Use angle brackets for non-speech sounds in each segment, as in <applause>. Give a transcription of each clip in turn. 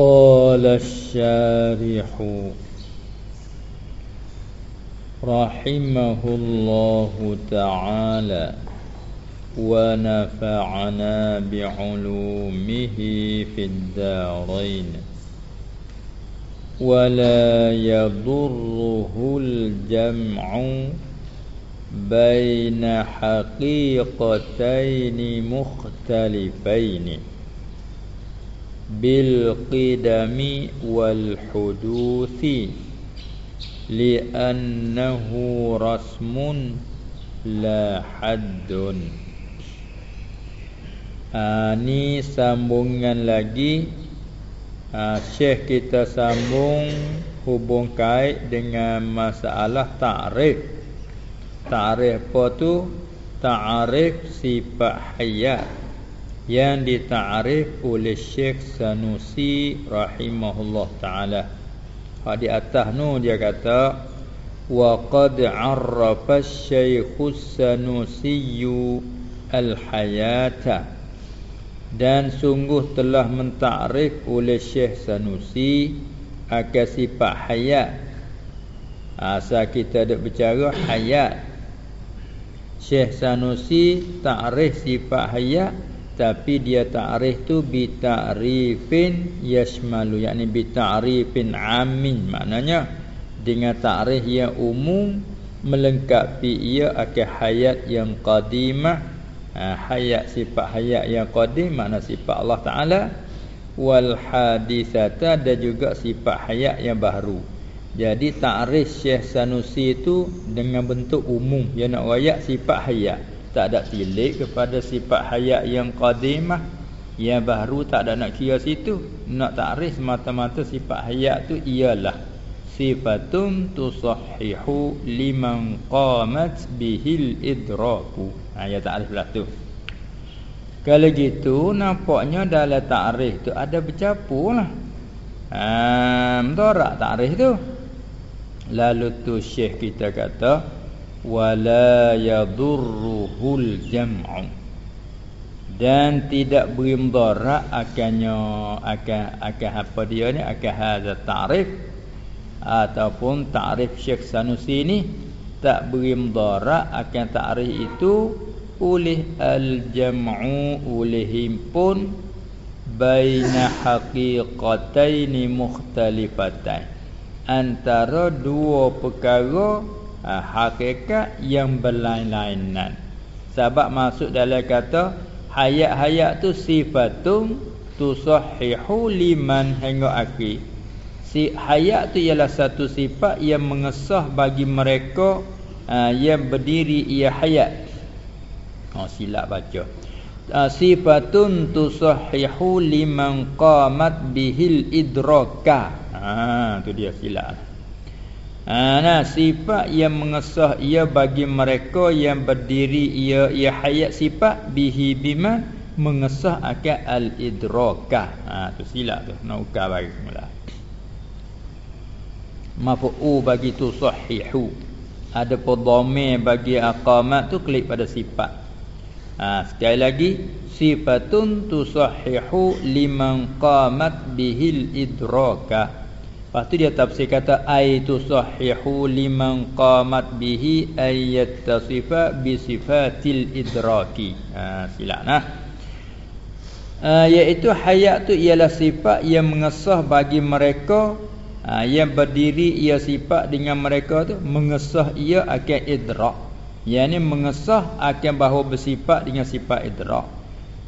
قال الشارح رحمه الله تعالى ونفعنا بعلومه في الدارين. ولا يضره الجمع بين حقيقتين مختلفين. bil qidami wal huduthi li annahu rasmun la haddun. Ah, Ani sambungan lagi. Ha, syekh kita sambung hubung kait dengan masalah ta'rif. Ta'rif apa tu? Ta'rif sifat hayat. Yang dita'rif oleh Syekh Sanusi rahimahullah ta'ala. Ha, Di atas nu dia kata Wa qad arrafa syaikhus sanusiyu al-hayata. Dan sungguh telah mentakrif oleh Syekh Sanusi akan sifat hayat. Asal kita ada bicara hayat. Syekh Sanusi takrif sifat hayat tapi dia takrif tu bi ta'rifin yashmalu. Yakni bi ta'rifin amin. Maknanya dengan takrif yang umum melengkapi ia akan hayat yang qadimah. Ha, hayat sifat hayat yang qadim makna sifat Allah Taala. Wal hadisata dan juga sifat hayat yang baru. Jadi ta'rif Syekh Sanusi itu dengan bentuk umum. Dia nak wayak sifat hayat tak ada tilik kepada sifat hayat yang qadimah. Yang baru tak ada nak kira situ. Nak ta'rif mata-mata sifat hayat tu ialah sifatun tusahhihu liman qamat bihil idraku. Ha, ya ta'rif lah tu. Kalau gitu nampaknya dalam ta'rif tu ada bercampur lah. Ha, mentorak ta'rif tu. Lalu tu syekh kita kata wala yadurruhul jam'u. Dan tidak beri mudarat akannya akan akan apa dia ni akan hadza ta'rif ataupun takrif Syekh Sanusi ini tak beri mudarat akan takrif itu oleh al-jam'u oleh himpun baina haqiqataini mukhtalifatain antara dua perkara ha, hakikat yang berlain-lainan sebab masuk dalam kata hayat-hayat tu sifatun tusahhihu liman hingga akhir. Si hayat tu ialah satu sifat yang mengesah bagi mereka uh, yang berdiri ia hayat. Oh silap baca. Uh, sifatun tusahhihu liman qamat bihil idraka ha tu dia silap ha, nah sifat yang mengesah ia bagi mereka yang berdiri ia ia hayat sifat bihi bima mengesah akan al idraka ha tu silap tu nak ukar bagi semula. Mafu'u bagi tu sahihu. Ada dhamir bagi aqamat tu klik pada sifat. Ha, sekali lagi sifatun tusahihu liman qamat bihil idraka Lepas tu dia tafsir kata ai tusahihu liman qamat bihi ayat tasifa bi sifatil idraki. Ha silap nah. Uh, iaitu hayat tu ialah sifat yang mengesah bagi mereka ha, yang berdiri ia sifat dengan mereka tu mengesah ia akan idrak yang ni mengesah akan bahawa bersifat dengan sifat idrak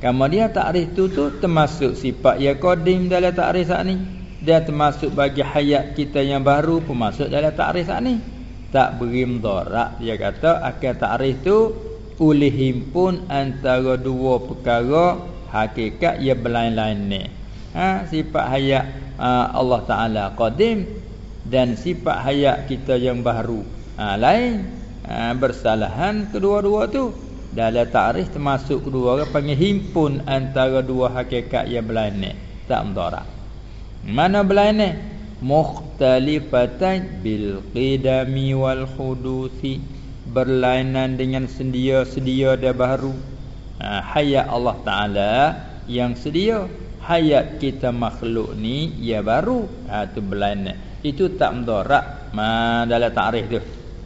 kemudian takrif tu tu termasuk sifat yang qadim dalam takrif saat ni dan termasuk bagi hayat kita yang baru pun masuk dalam takrif saat ni. Tak beri mudarat dia kata akan takrif tu oleh himpun antara dua perkara hakikat yang berlain-lain ni. Ha, sifat hayat uh, Allah Taala qadim dan sifat hayat kita yang baru. Ha, lain ha, bersalahan kedua-dua tu. Dalam takrif termasuk kedua orang panggil himpun antara dua hakikat yang berlain ni. Tak mudarat mana berlain ni mukhtalifatan bil qidami wal hudusi berlainan dengan sedia sedia dia baru. Ha, hayat Allah Taala yang sedia. Hayat kita makhluk ni ia baru. Ha tu belana itu tak mudarat ma dalam takrif tu.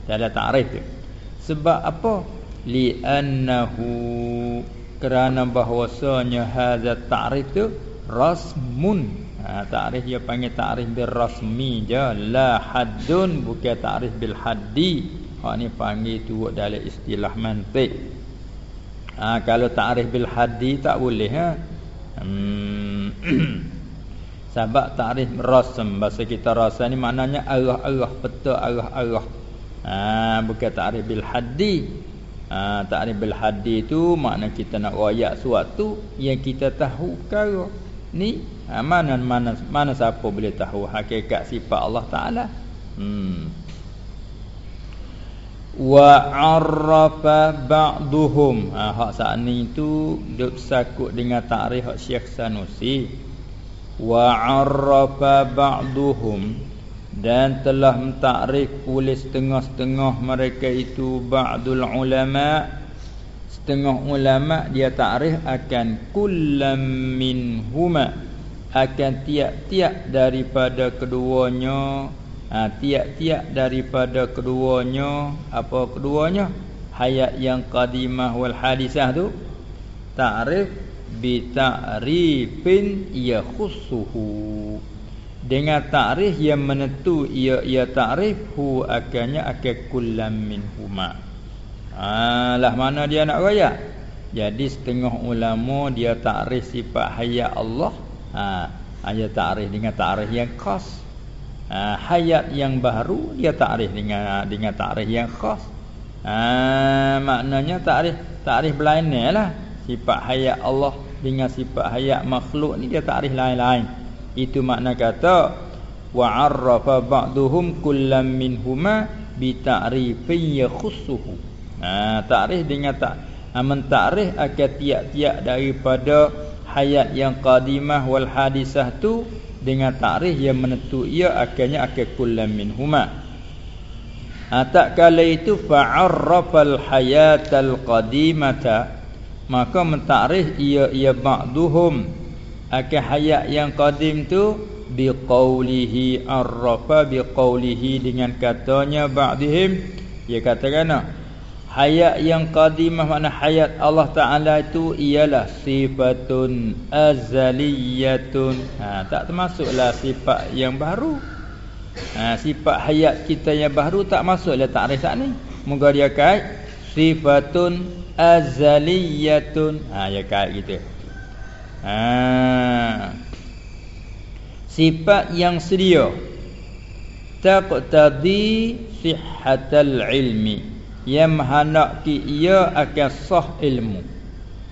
Dalam takrif tu. Sebab apa? Li annahu kerana bahwasanya hadza ta'rif tu rasmun ha ta'rif dia panggil ta'rif bil rasmi je. La haddun bukan ta'rif bil haddi. Hak ni panggil tu dalam istilah mantik. Ha kalau ta'rif bil haddi tak boleh ha? Hmm. <clears throat> sebab ta'rif rasm bahasa kita rasa ni maknanya arah-arah peta arah-arah. Ha bukan ta'rif bil haddi. Ha, ta'rif bil haddi tu makna kita nak royak sesuatu yang kita tahu perkara ni ha, mana mana mana siapa boleh tahu hakikat sifat Allah Taala. Hmm. Wa arrafa ba'duhum. Ha hak saat ni tu duk sakut dengan ta'rif hak Syekh Sanusi. Wa arrafa ba'duhum dan telah mentakrif oleh setengah-setengah mereka itu ba'dul ulama setengah ulama dia takrif akan kullam minhuma akan tiap-tiap daripada keduanya ha, tiap-tiap daripada keduanya apa keduanya? Hayat yang qadimah wal hadisah tu takrif bi ta'rifin yakhussuhu dengan takrif yang menentu ia ia takrif hu akannya akan kullam min huma alah mana dia nak raya jadi setengah ulama dia takrif sifat hayat Allah ha dia takrif dengan takrif yang khas. Ha, hayat yang baru dia takrif dengan dengan takrif yang khas. Ha, maknanya takrif takrif lah. Sifat hayat Allah dengan sifat hayat makhluk ni dia takrif lain-lain. Itu makna kata wa arrafa ba'duhum kullam minhuma bi ta'rifin yakhussuhu. Ha ta'rif dengan tak ha, mentakrif akan tiap-tiap daripada hayat yang qadimah wal hadisah tu dengan ta'rif yang menentu ia akhirnya akan kullam minhuma ha, tak kala itu fa'arrafal hayatal qadimata maka mentakrif ia ia ba'duhum akan hayat yang qadim tu biqaulihi arrafa biqaulihi dengan katanya ba'dihim. Dia katakan hayat yang qadimah makna hayat Allah taala itu ialah sifatun azaliyatun. Ha tak termasuklah sifat yang baru. Ha sifat hayat kita yang baru tak masuklah takrif ni. Moga dia kait sifatun azaliyatun. Ha ya kait gitu. Ha. Sifat yang sedia. Taqtadi Sihatal ilmi Yang menghendaki ia akan sah ilmu.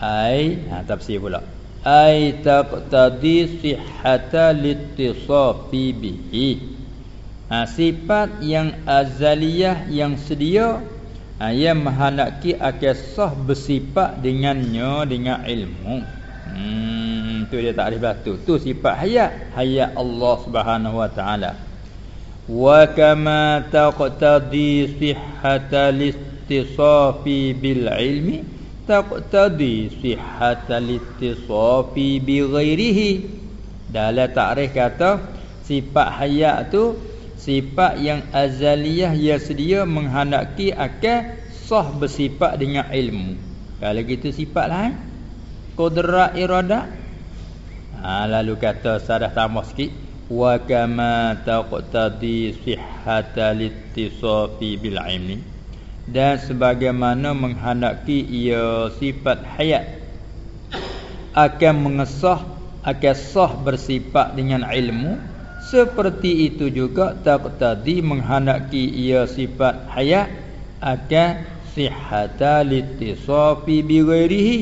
Ai ha, Tafsir pula. Ai taqtadi sihatal ittisafi bihi. Ha, Sifat yang azaliyah yang sedia ha, Yang menghendaki akan sah bersifat dengannya Dengan ilmu. Hmm tu dia takrif batu. Tu sifat hayat, hayat Allah Subhanahu wa taala. Sihhatal istisafi bil ilmi taqtadi sihhatal istisafi bi ghairihi. Dalam takrif kata sifat hayat tu sifat yang azaliyah yang sedia menghendaki akan sah bersifat dengan ilmu. Kalau gitu sifat lain qudrat irada ha, lalu kata sadah tambah sikit wa kama taqtadi sihhatal ittisafi bil ilmi. Dan sebagaimana menghendaki ia sifat hayat. Akan mengesah akan sah bersifat dengan ilmu. Seperti itu juga taqtadi menghendaki ia sifat hayat. Akan sihhatal ittisafi bi ghairihi.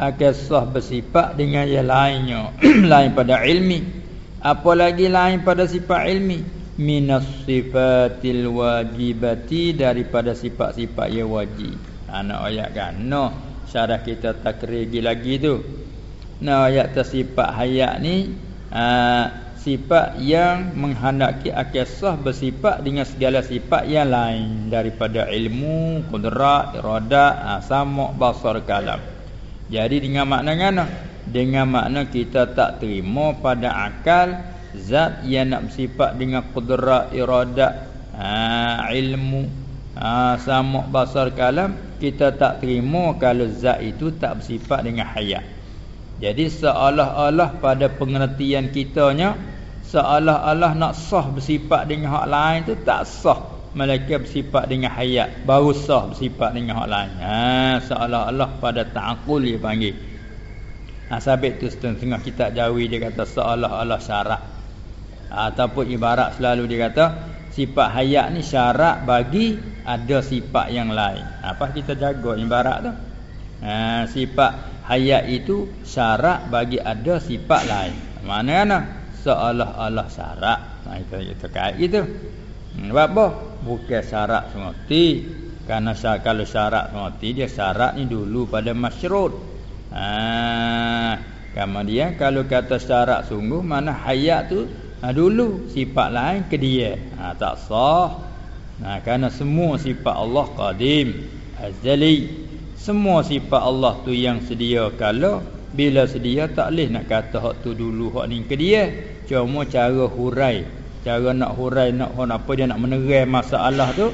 Akan sah bersifat dengan yang lainnya <clears throat> lain pada ilmi apalagi lain pada sifat ilmi? Minas sifatil wajibati daripada sifat-sifat yang wajib. Anak ayat kan? No. Syarah kita takrigi lagi tu. No ayat tersifat hayat ni aa, sifat yang menghendaki akan sah bersifat dengan segala sifat yang lain daripada ilmu, kudrat, iradat, sama basar kalam. Jadi dengan makna ngana dengan makna kita tak terima pada akal zat yang nak bersifat dengan kudrat iradat ha, ilmu ha, sama basar kalam kita tak terima kalau zat itu tak bersifat dengan hayat. Jadi seolah-olah pada pengertian kitanya seolah-olah nak sah bersifat dengan hak lain tu tak sah. Malaikat bersifat dengan hayat baru sah bersifat dengan hak lain. Ha seolah-olah pada ta'qul dia panggil ha sabit tu setengah kita jawi dia kata seolah-olah syarat ha, ataupun ibarat selalu dia kata sifat hayat ni syarat bagi ada sifat yang lain. Apa kita jaga ibarat tu. Ha sifat hayat itu syarat bagi ada sifat lain. Mana mana seolah-olah syarat ha itu itu kait gitu. Hmm, sebab apa? Bukan syarat karena syarat, kalau syarat semati dia syarat ni dulu pada masyrut ha kemudian kalau kata syarat sungguh mana hayat tu? Ha, dulu sifat lain ke dia. Ha, tak sah. Nah karena semua sifat Allah qadim azali. Semua sifat Allah tu yang sedia kala bila sedia tak leh nak kata hak tu dulu hak ni ke dia. Cuma cara hurai. Cara nak hurai nak apa dia nak menerai masalah tu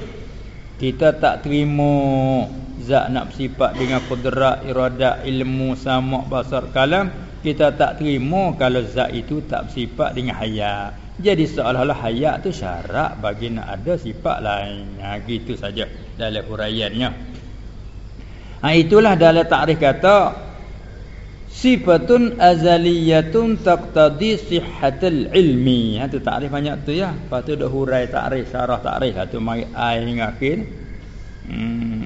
kita tak terima zat nak bersifat dengan kudrat iradat ilmu sama basar kalam kita tak terima kalau zat itu tak bersifat dengan hayat. Jadi seolah-olah hayat tu syarat bagi nak ada sifat lain. Ha, gitu saja dalam huraiannya. Ha, itulah dalam takrif kata sifatun azaliyatun taqtadi sihhatul ilmi. Ha tu takrif banyak tu ya. Lepas tu dah hurai takrif syarah takrif. Satu mari ai hingga akhir hmm.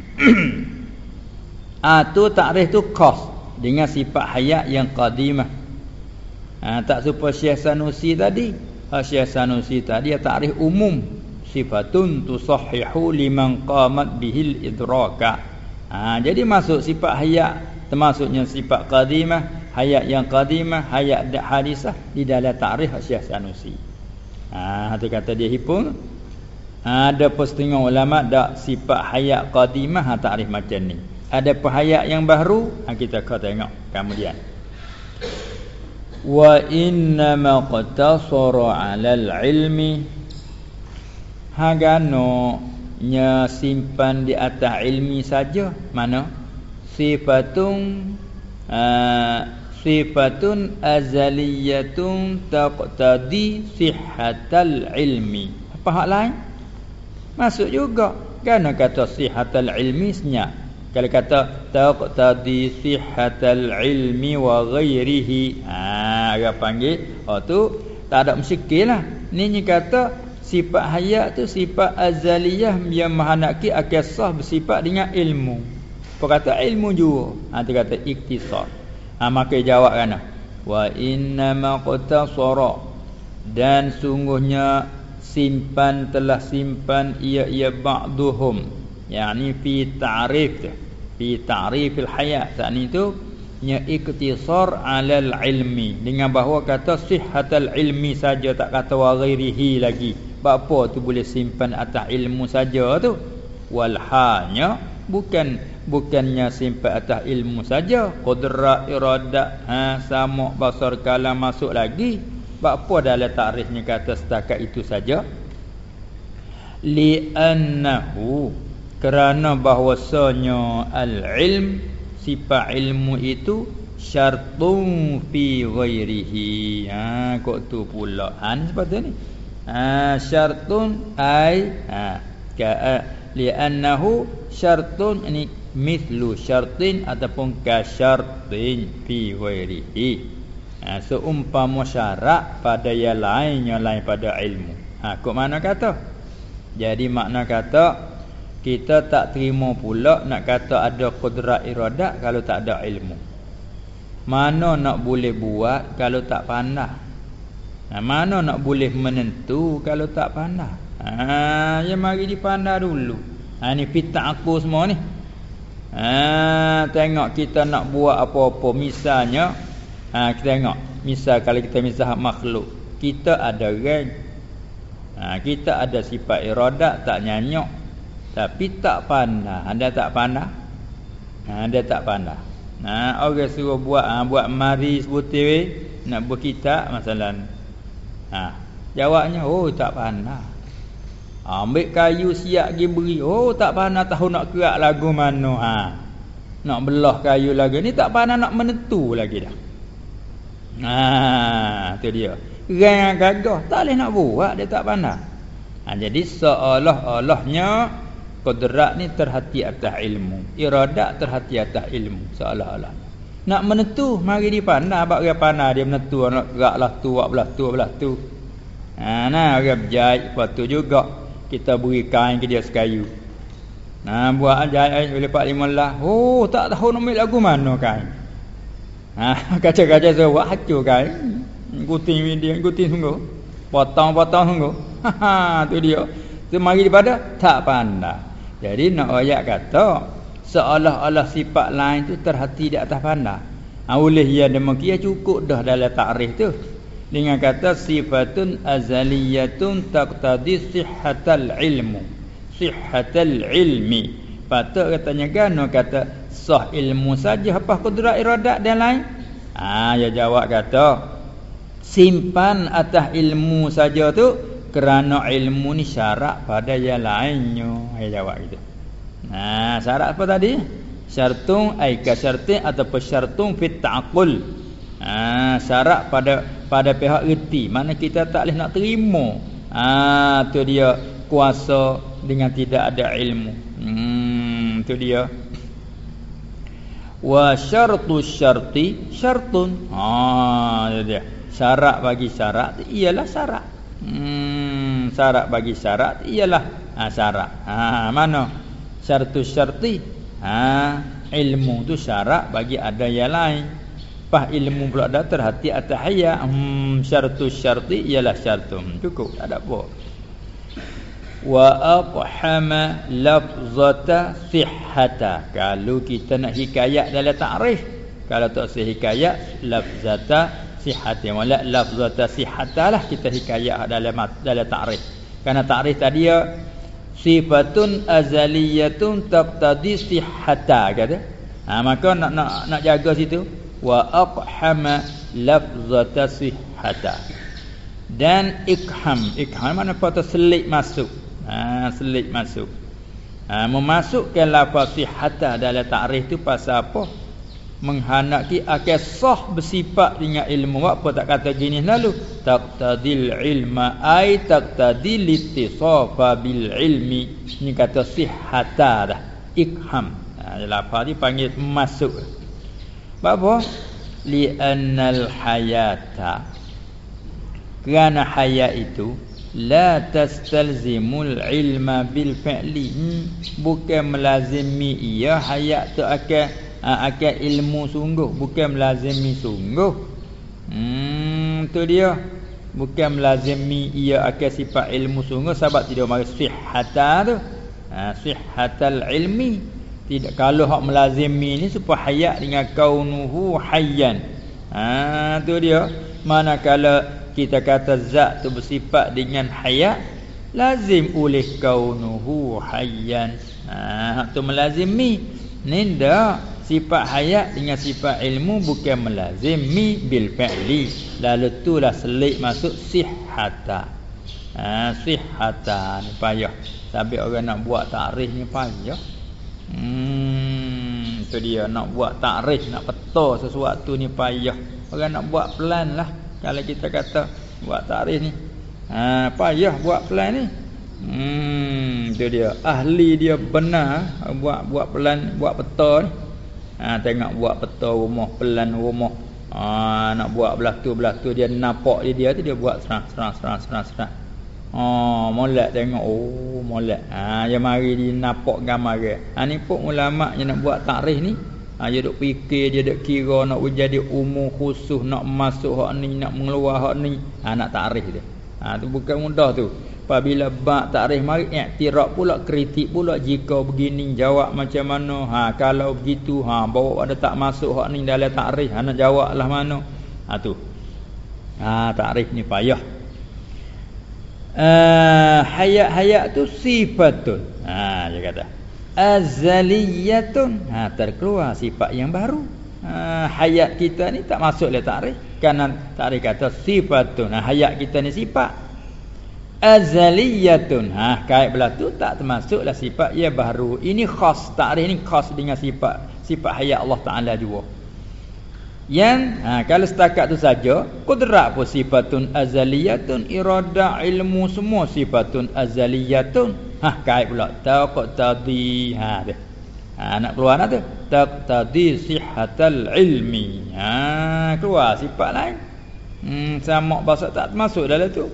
<coughs> ah tu takrif tu khas dengan sifat hayat yang qadimah. Ha, tak serupa Syekh Sanusi tadi. Ha, Syekh Sanusi tadi dia takrif umum. Sifatun tusahhihu liman qamat bihil idraka. Ha, jadi masuk sifat hayat termasuknya sifat qadimah hayat yang qadimah hayat hadisah di dalam takrif Syekh Sanusi. Ha tu kata dia hipung ada setengah ulama dak sifat hayat qadimah ha takrif macam ni. Ada hayat yang baru ha, kita kata tengok kemudian. Wa inna ma qatasara 'ala al-ilmi hagano nya simpan di atas ilmi saja. Mana? Sifatun uh, sifatun azaliyatun taqtadi sihhatal ilmi. Apa hak lain masuk juga. Kerana kata sihhatal ilmi senyap. Kalau kata taqtadi sihhatal ilmi wa ghairihi. Ha dia panggil. Oh tu tak ada musykil lah. Ni ni kata sifat hayat tu sifat azaliyah yang mahanaki akasah bersifat dengan ilmu. Perkata ilmu juga. Ha dia kata iktisar. Ha maka jawab kan. Wa inna ma qatasara dan sungguhnya simpan telah simpan ia ia ba'duhum. Yakni fi ta'rif fi ta'rifil hayat. Saat itu nya iktisar alal ilmi. Dengan bahawa kata sihhatal ilmi saja tak kata wa ghairihi lagi apa tu boleh simpan atas ilmu saja tu? Wal hanya bukan bukannya simpan atas ilmu saja. Qudrat iradat ha sama basar kalam masuk lagi apa dalam takrifnya kata setakat itu saja? Li annahu kerana bahwasanya al-ilm sifat ilmu itu syartun fi ghairihi. Ha kok tu pula? Ha ni sepatutnya ni. Ha syartun ai ha ka li annahu syartun ini mithlu syartin ataupun ka syartin fi ghairihi ha, seumpama syarat pada yang lain yang lain pada ilmu. Ha kok mana kata? Jadi makna kata kita tak terima pula nak kata ada kudrat iradat kalau tak ada ilmu. Mana nak boleh buat kalau tak pandai? Ha, mana nak boleh menentu kalau tak pandai? Ha ya mari dipandai dulu. Ha ni fitah aku semua ni. Ha, tengok kita nak buat apa-apa. Misalnya ha, kita tengok misal kalau kita misal makhluk kita ada rank ha, kita ada sifat iradat tak nyanyok tapi tak pandai anda tak pandai ha, anda tak pandai Ha, orang suruh buat ha, buat mari sebutir nak buat kitab masalah. Ha, jawabnya oh tak pandai. Ambil kayu siap pergi beri. Oh tak pandai tahu nak kerak lagu mana. Ha. Nak belah kayu lagu ni tak pandai nak menentu lagi dah. Ha, tu dia. Orang gagah tak boleh nak buat dia tak pandai. Ha, jadi seolah-olahnya Kudrat ni terhati atas ilmu. Iradat terhati atas ilmu Seolah-olah. Nak menentu Mari dia pandai Abang dia pandai Dia menentu Nak gerak lah tu Buat belah tu Belah tu. Ha, Nah Dia berjahit Lepas tu juga Kita beri kain ke dia sekayu. Nah buat jahit Boleh pak lima lah Oh tak tahu nak ambil lagu mana kain Ha, <laughs> kaca-kaca saya buat hancur kain Guting dia Guting sungguh Potong-potong sungguh Ha, tu dia Tu mari daripada Tak pandai jadi nak ayat kata seolah-olah sifat lain tu terhati di atas pandang. Ha, oleh ia demikian cukup dah dalam takrif tu. Dengan kata sifatun azaliyatun taqtadi sihhatal ilmu. Sihhatal ilmi. Patut katanya kan kata sah ilmu saja apa kudrat iradat dan lain. Ah ha, dia jawab kata simpan atas ilmu saja tu kerana ilmu ni syarat pada yang lainnya. Saya jawab gitu. Nah syarat apa tadi? Syartun ai ka syartin atau syartun fit ta'qul. Ah syarat pada pada pihak reti mana kita tak boleh nak terima. Ah tu dia kuasa dengan tidak ada ilmu. Hmm tu dia wa syartu syarti syartun ah dia syarat bagi syarat ialah syarat Hmm, syarat bagi syarat ialah ha, syarat. Ha, mana? Syartu syarti. Ha, ilmu tu syarat bagi ada yang lain. Pah ilmu pula dah terhati atas haya. Hmm, syartu syarti ialah syartum. Cukup, tak ada apa. Wa aqhama lafzata sihhata. Kalau kita nak hikayat dalam ta'rif. Kalau tak sih hikayat lafzata sihhati. Wala lafzata sihhatalah kita hikayat dalam dalam ta'rif. Karena ta'rif tadi ya sifatun azaliyatun taqtadi sihhata kata. Ha maka nak nak nak jaga situ. Wa aqhama lafzata sihhata. Dan ikham. Ikham mana kata selit masuk ha selit masuk. Ha memasukkan lafaz sihhata dalam ta'rif tu pasal apa? Menghanaki akal sah bersifat dengan ilmu. Apa tak kata gini lalu? Taqtadil ilma ai taqtadil ittisafa bil ilmi. Ni kata sihhata dah. Ikham. Ha apa ni panggil masuk. Apa li annal hayata. Kerana hayat itu la tastalzimul ilma bil fi'li. Hmm, bukan melazimi ia hayat tu akan ha, akal ilmu sungguh. Bukan melazimi sungguh. Hmm tu dia. Bukan melazimi ia akal sifat ilmu sungguh sebab tidak mari sihhata tu. Ha sihhatal ilmi. Tidak kalau hak melazimi ni supaya hayat dengan kaunuhu hayyan. Ha tu dia. Manakala kita kata zat tu bersifat dengan hayat lazim oleh kaunuhu hayyan. Ha tu melazimi. Ni dak sifat hayat dengan sifat ilmu bukan melazimi bil fi'li. Lalu itulah selik masuk sihhata. Ha sihhata ni payah. Tapi orang nak buat takrif ni payah. Hmm tu dia. Nak buat takrif nak peta sesuatu ni payah. Orang nak buat plan lah kalau kita kata buat takrif ni. Ha payah buat plan ni? Hmm tu dia. Ahli dia benar buat buat plan buat peta ni. Ha, tengok buat peta rumah pelan rumah. Ha, nak buat belah tu belah tu dia nampak dia dia tu dia buat serang serang serang serang serang. Oh, molek tengok. Oh molek. Ha dia mari dia nampak gambar dia. Ha ni pun ulama yang nak buat takrif ni ha dia duk fikir dia duk kira nak jadi umur khusus nak masuk hak ni nak mengeluar hak ni. Ha nak takrif dia. Ha tu bukan mudah tu. Apabila bak takrif mari i'tiraf pula kritik pula jika begini jawab macam mana. Ha kalau begitu ha bawa ada tak masuk hak ni dalam takrif ha nak jawablah mana. Ha tu. Ha takrif ni payah. Uh, hayat-hayat tu sifatun. Ha dia kata azaliyatun. Ha terkeluar sifat yang baru. Ha, hayat kita ni tak masuk dalam takrif. Kerana takrif kata sifatun. Ha, hayat kita ni sifat. Azaliyatun. Ha kait belah tu tak termasuklah sifat ia baru. Ini khas takrif ni khas dengan sifat sifat hayat Allah Taala juga. Yang ha, kalau setakat tu saja kudrat pun sifatun azaliyatun. Irada ilmu semua sifatun azaliyatun ha kait pula taqat tadi ha dia Ha, nak keluar nak tu. Taqtadi sihhatal ilmi. Ha, keluar sifat lain. Hmm, sama bahasa tak termasuk dalam tu.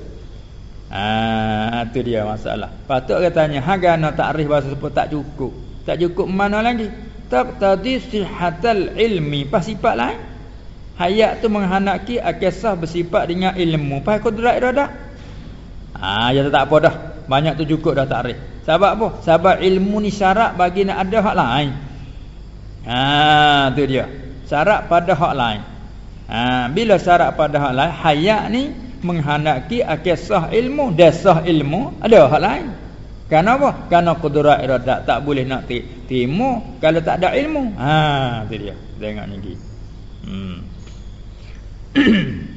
Ha, tu dia masalah. Patut katanya, hagana takrif bahasa sebut tak cukup. Tak cukup mana lagi? Taqtadi sihhatal ilmi. Pas sifat lain. Hayat tu menghanaki akisah bersifat dengan ilmu. Pas kudrat iradah. Ha, ya tak apa dah. Banyak tu cukup dah takrif. Sebab apa? Sebab ilmu ni syarat bagi nak ada hak lain. Ha tu dia. Syarat pada hak lain. Ha bila syarat pada hak lain, hayat ni menghendaki akisah ilmu, dasah ilmu ada hak lain. Kenapa? Karena kudrat iradat tak boleh nak timu kalau tak ada ilmu. Ha tu dia. Tengok ni. Hmm. <clears throat>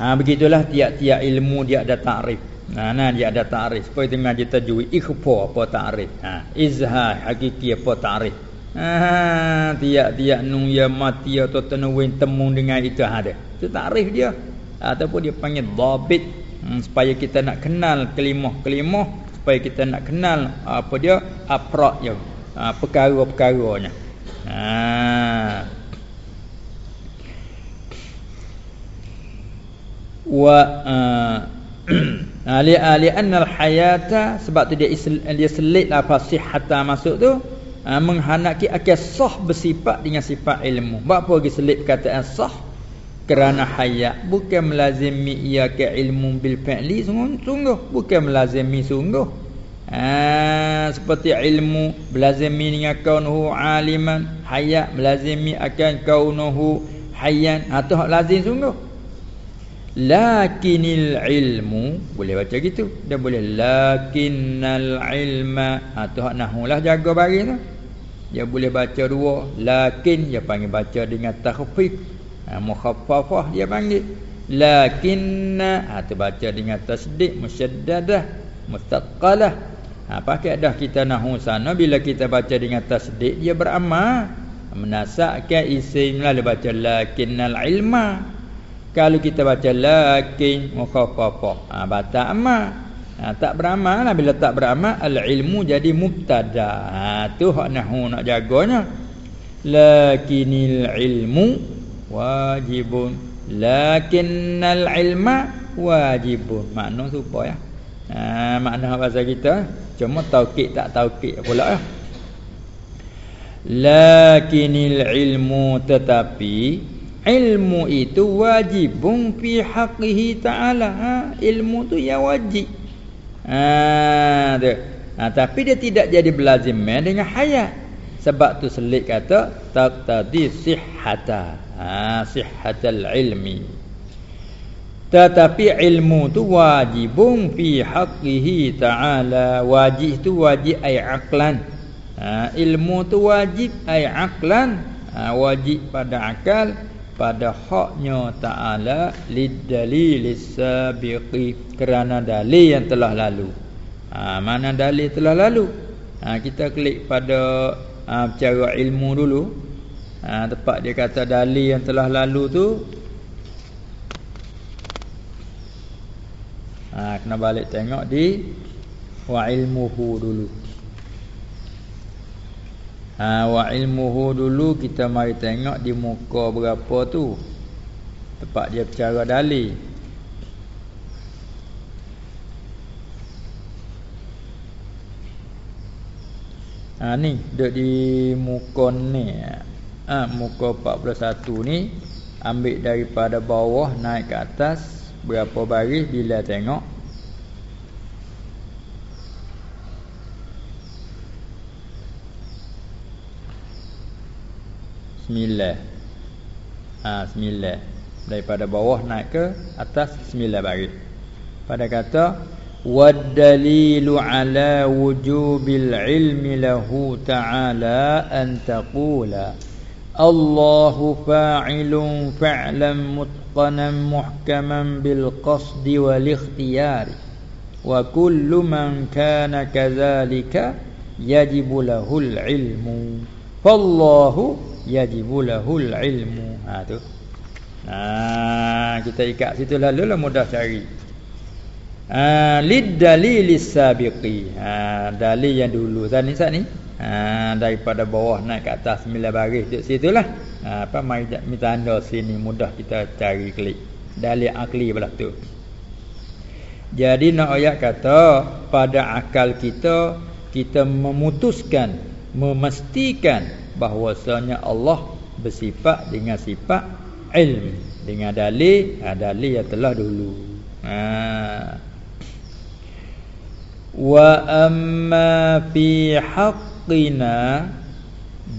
ha begitulah tiap-tiap ilmu dia ada takrif. Nah, nah dia ada takrif. Supaya tengah kita jui ikhfa apa takrif. Ha, izhar hakiki apa takrif. Ha, tiap-tiap nung ya mati atau tenuwin temu dengan itu ada. Itu takrif dia. Ataupun dia panggil dhabit hmm, supaya kita nak kenal kelimah-kelimah supaya kita nak kenal apa dia aprak dia. Ha, perkara-perkaranya. Ha. Wa <clears throat> uh, Ali ali annal hayata sebab tu dia dia selit apa sihhata masuk tu ha, menghanaki akal sah bersifat dengan sifat ilmu. Sebab apa lagi selit perkataan sah? Kerana hayat bukan melazimi ia ke ilmu bil fi'li sungguh, bukan melazimi sungguh. Ha, seperti ilmu melazimi dengan kaunuhu aliman, hayat melazimi akan kaunuhu hayyan. Ha tu hak lazim sungguh lakinil ilmu. Boleh baca gitu. Dan boleh lakinnal ilma. Ha tu hak nahwu lah jaga bagi tu. Dia boleh baca dua. Lakin dia panggil baca dengan takhfif. Ha, mukhaffafah dia panggil. Lakinna. Ha tu baca dengan tasdid musyaddadah mustaqalah ha pakai dah kita nahwu sana. Bila kita baca dengan tasdid dia beramal. Menasakkan isim dia baca lakinnal ilma kalau kita baca lakin mukhaffafah ha batak amal. Ha, tak beramal lah. Bila tak beramal al ilmu jadi mubtada. Ha tu hak nahwu nak jaganya. Lakinil ilmu wajibun. Lakinnal ilma wajibun. Makna serupa ya ha makna bahasa kita. Cuma taukid tak taukid pula ya lakinil ilmu tetapi ilmu itu wajibun fi haqqihi ta'ala. Ha, ilmu tu yang wajib. Ha, tu. ha tapi dia tidak jadi belazim dengan hayat. Sebab tu selit kata taqtadi sihhata. Ha sihhatal ilmi. Tetapi ilmu tu wajibun fi haqqihi ta'ala. Wajib tu wajib ai aqlan. Ha, ilmu tu wajib ai aqlan. Ha, wajib pada akal pada haknya taala lidalil sabiqi kerana dalil yang telah lalu. Ha, mana dalil telah lalu? Ha, kita klik pada ha, cara ilmu dulu. Ha, tepat dia kata dalil yang telah lalu tu. Ha, kena balik tengok di wa ilmuhu dulu ha, Wa ilmuhu dulu kita mari tengok di muka berapa tu. Tempat dia bercara dalil. Ha ni duduk di muka ni. Ha muka 41 ni ambil daripada bawah naik ke atas berapa baris bila tengok sembilan ha, sembilan daripada bawah naik ke atas sembilan baris pada kata والدليل على وجوب العلم له تعالى أن تقول الله فاعل فعلا متقنا محكما بالقصد والاختيار وكل من كان كذلك يجب له العلم فالله yajibulahul ilmu. Ha tu. Ha kita ikat situ lah. lalu lah mudah cari. Ha lid dalilis sabiqi. Ha dalil yang dulu. Tadi sat ni. Ha daripada bawah naik ke atas 9 baris dekat situlah ha apa mai minta anda sini mudah kita cari klik. Dalil akli belah tu. Jadi nak ayat kata pada akal kita kita memutuskan memastikan bahwasanya Allah bersifat dengan sifat ilm. Dengan dalil ha, dalil yang telah dulu. Ha. Wa amma fi haqqina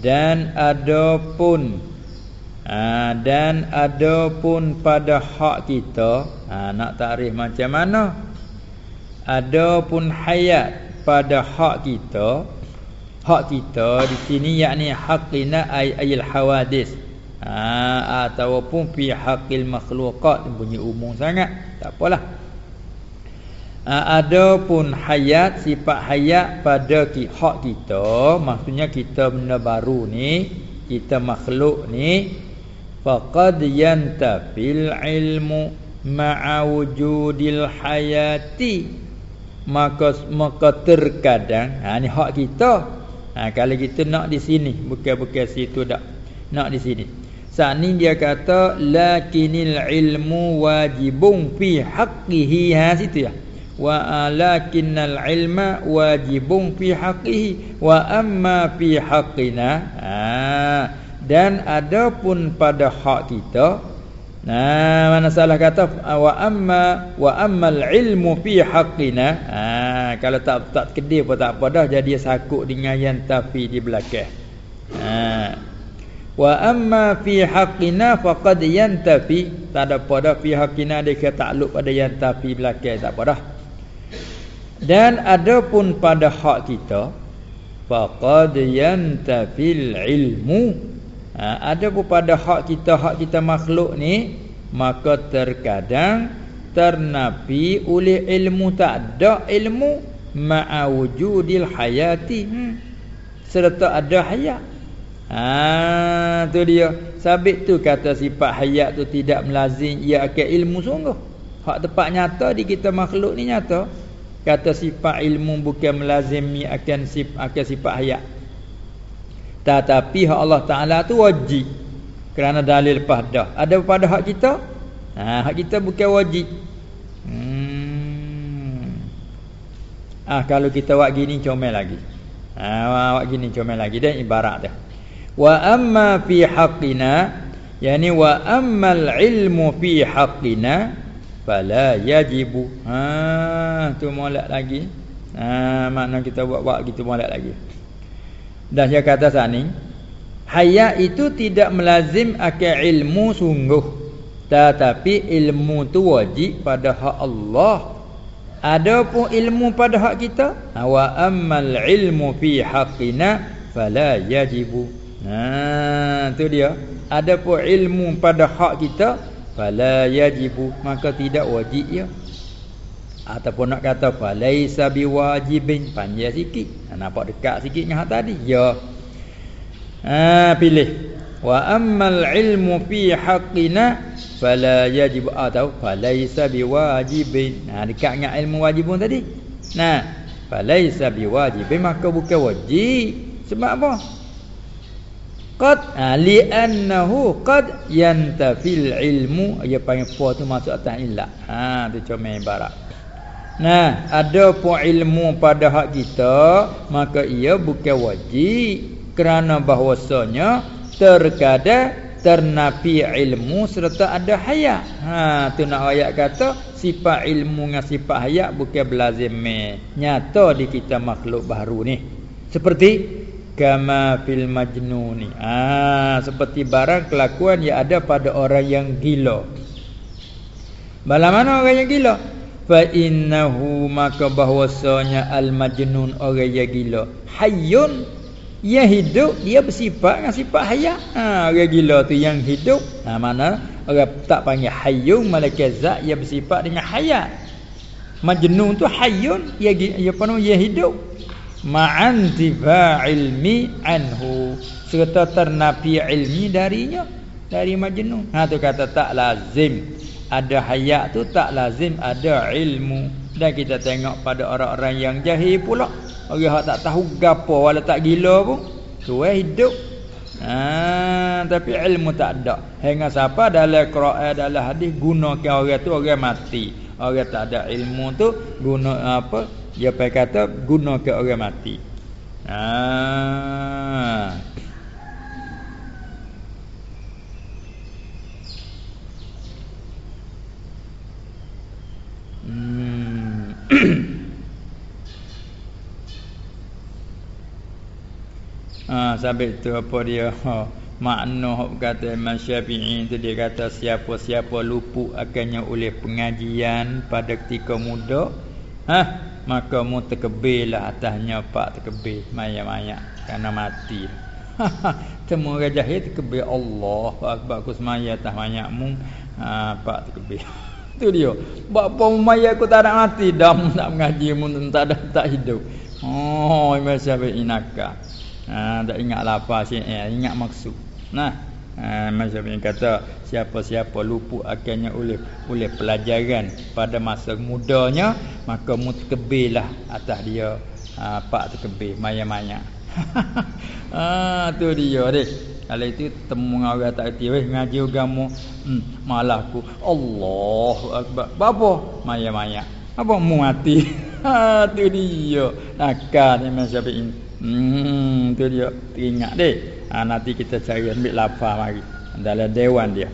dan adapun ha, dan adapun pada hak kita ha, nak takrif macam mana? Adapun hayat pada hak kita hak kita di sini yakni haqqina ay ayil hawadis. Ha, ataupun fi haqqil makhluqat bunyi umum sangat. Tak apalah. Ha, ada pun hayat sifat hayat pada ki hak kita maksudnya kita benda baru ni kita makhluk ni faqad yantafil ilmu ma'a wujudil hayati. Maka maka terkadang ha ni hak kita ha kalau kita nak di sini bukan-bukan situ dak nak di sini. Saat ni dia kata lakinil ilmu wajibun fi haqqihi. Ha situ ya. Wa lakinnal ilma wajibun fi haqqihi. Wa amma fi haqqina. Ha dan adapun pada hak kita nah mana salah kata? Wa amma wa ammal ilmu fi haqqina. Ha kalau tak tak kedip pun tak apa dah jadi sakut dengan yang tapi di belakang. Ha Wa amma fi haqqina faqad yantafi. Tak ada pada fi haqqina dia kata takluk pada yantafi belakang tak apa dah. Dan adapun pada hak kita faqad yantafil ilmu. Ha, ada pun pada hak kita hak kita makhluk ni maka terkadang ternapi oleh ilmu tak ada ilmu ma'a wujudil hayati hmm. serta ada hayat Ha tu dia. Sabit tu kata sifat hayat tu tidak melazim ia akan ilmu sungguh. Hak tepat nyata di kita makhluk ni nyata. Kata sifat ilmu bukan melazimi akan sifat akan sifat hayat. Tetapi hak Allah Taala tu wajib. Kerana dalil lepas dah. Ada pada hak kita? Ha hak kita bukan wajib. Hmm. Ah kalau kita buat gini comel lagi. Ha buat gini comel lagi dan ibarat dah wa amma fi haqqina yani wa ammal ilmu fi haqqina fala yajibu ha tu molek lagi ha makna kita buat-buat gitu molek lagi dan dia kata sani hayat itu tidak melazim akan ilmu sungguh tetapi ilmu tu wajib pada hak Allah adapun ilmu pada hak kita ha, wa ammal ilmu fi haqqina fala yajibu Ha tu dia. Adapun ilmu pada hak kita fala yajibu maka tidak wajib ya. Ataupun nak kata falaisa biwajibin panjang sikit. Ha, nampak dekat sikit dengan hak tadi. Ya. Ha pilih. Wa ammal ilmu fi haqqina fala yajibu atau falaisa biwajibin. Ha dekat dengan ilmu wajibun tadi. Nah, falaisa biwajibin maka bukan wajib. Sebab apa? Qad ha, li'annahu qad yantafil ilmu ya panggil fa tu masuk atas illah. Ha tu comel ibarat. Nah, ada pun ilmu pada hak kita, maka ia bukan wajib kerana bahwasanya terkadang ternapi ilmu serta ada hayat. Ha tu nak ayat kata sifat ilmu dengan sifat hayat bukan belazim nyata di kita makhluk baru ni. Seperti kama fil majnuni. Ah seperti barang kelakuan yang ada pada orang yang gila. Bala mana orang yang gila? Fa innahu maka bahwasanya al majnun orang yang gila. Hayyun yang hidup dia bersifat dengan sifat hayat ha orang gila tu yang hidup. Ha mana orang tak panggil hayyun malaikat zat yang bersifat dengan hayat majnun tu hayyun ya ya penuh ya hidup. Ma'an ilmi anhu. Serta ternapi ilmi darinya dari majnun. Ha tu kata tak lazim. Ada hayat tu tak lazim ada ilmu. Dan kita tengok pada orang-orang yang jahil pula orang tak tahu gapo wala tak gila pun tu eh hidup. Ha, tapi ilmu tak ada. Hingga siapa dalam Quran dalam hadis gunakan orang tu orang mati. Orang tak ada ilmu tu guna apa? Dia kata gunakan orang mati. Ha. Hmm. <clears throat> ha, sampai tu apa dia ha, makna kata Imam Syafi'i tu dia kata siapa-siapa luput akannya oleh pengajian pada ketika muda ha maka mu terkebillah atasnya pak terkebil maya-maya kerana mati Temu orang jahil terkebil Allah Akbar aku semaya atas mayakmu ha, Pak terkebil <laughs> Tu dia. Buat apa mayat aku tak nak mati dah nak mengaji mun tak ada tak hidup. Oh, Imam Syafi'i nakal. Ha, tak ingat apa sih, eh, ingat maksud. Nah, ha, Imam Syafi'i kata siapa-siapa luput akhirnya oleh oleh pelajaran pada masa mudanya, maka mutkebilah atas dia ha, pak terkebir maya-maya. ah <laughs> tu dia deh. Kalau itu temu orang tak erti weh ngaji agama hmm, malah aku Allahu akbar. Apa? Maya-maya. Apa mu mati? <laughs> ha tu dia. Nakal ni Imam Syafi'i. Hmm tu dia. Teringat deh. Ha, nanti kita cari ambil lapar mari. Dalam dewan dia.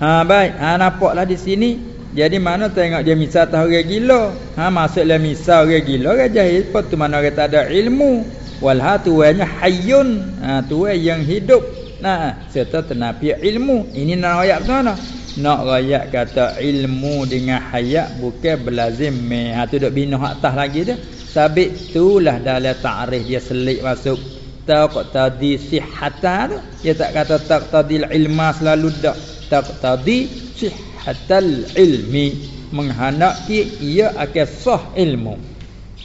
ha <clears throat> baik. Ha nampaklah di sini jadi mana tengok dia misal tahu orang gila. Ha maksudnya misal orang gila orang jahil. Lepas tu mana orang tak ada ilmu wal hatuwanya hayyun ha tuai yang hidup nah serta tenapi ilmu ini nak ayat mana nak ayat kata ilmu dengan hayat bukan berlazim ha tu dok bina atas lagi dia sabit itulah dalam ta'rif dia selik masuk tak tadi sihhata tu dia tak kata tak tadi ilma selalu dak tak tadi sihhatal ilmi menghendaki ia akan sah ilmu